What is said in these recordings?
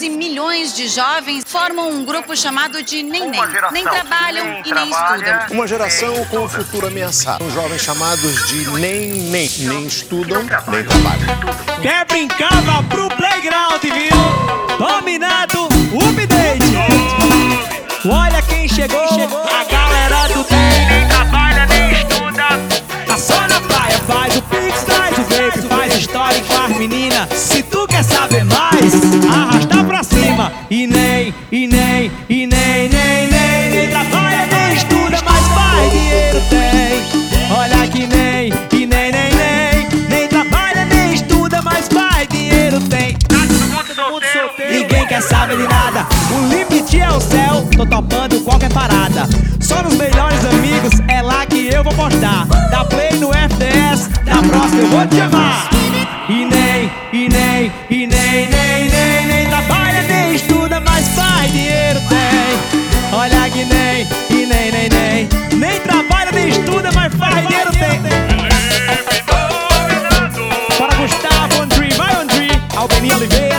milhões e milhões de jovens formam um grupo chamado de Nem Nem. Nem trabalham nem e nem trabalha. estudam. Uma geração com o futuro ameaçado. Os jovens chamados de nem nem, nem estudam, nem trabalham. Quer brincar, vá pro playground, viu? Dominado, update. Olha quem chegou, a galera do Nem tem. trabalha, nem estuda. Tá só na praia, faz o pix, traz o vape, faz história com as meninas. Se tu quer saber mais, saber de nada. O limite é o céu, tô topando qualquer parada. Só nos melhores amigos, é lá que eu vou postar. Dá play no FDS, na próxima eu vou te chamar. E nem, e nem, e nem, nem, nem, nem trabalha, nem estuda, mas faz dinheiro tem. Olha que nem, e nem, nem, nem, nem trabalha, nem estuda, mas faz dinheiro tem. Para Gustavo Andri, vai Andri, Albeni Oliveira,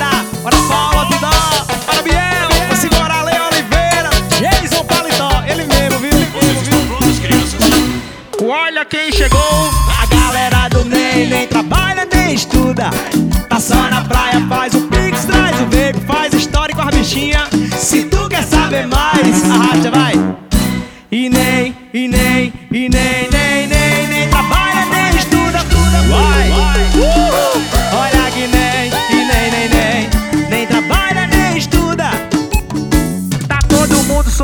Olha quem chegou, a galera do Nem, nem trabalha, nem estuda. Tá só na praia, faz o pix, traz o vape, faz história com as bichinha. Se tu quer saber mais, arrasta, vai. E nem, e nem, e nem, nem, nem, nem trabalha, nem estuda, vai.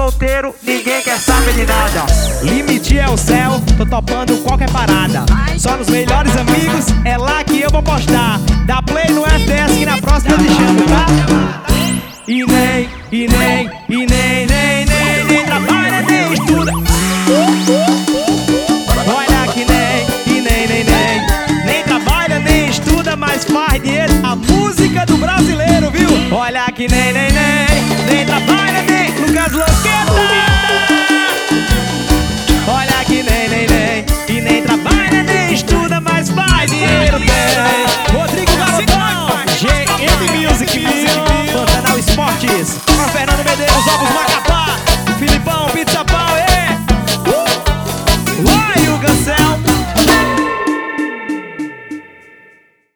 Solteiro, ninguém quer saber de nada. Limite é o céu, tô topando qualquer parada. Só nos melhores amigos, é lá que eu vou postar. Dá play no FDS que na próxima eu te chamo, tá? E nem, e nem, e nem, nem, nem, nem trabalha, nem estuda. Olha que nem, e nem, nem, nem, nem trabalha, nem estuda, mas faz dinheiro. A música do brasileiro, viu? Olha que nem, nem, nem, Ricardo Medeiros, Ovos? Mac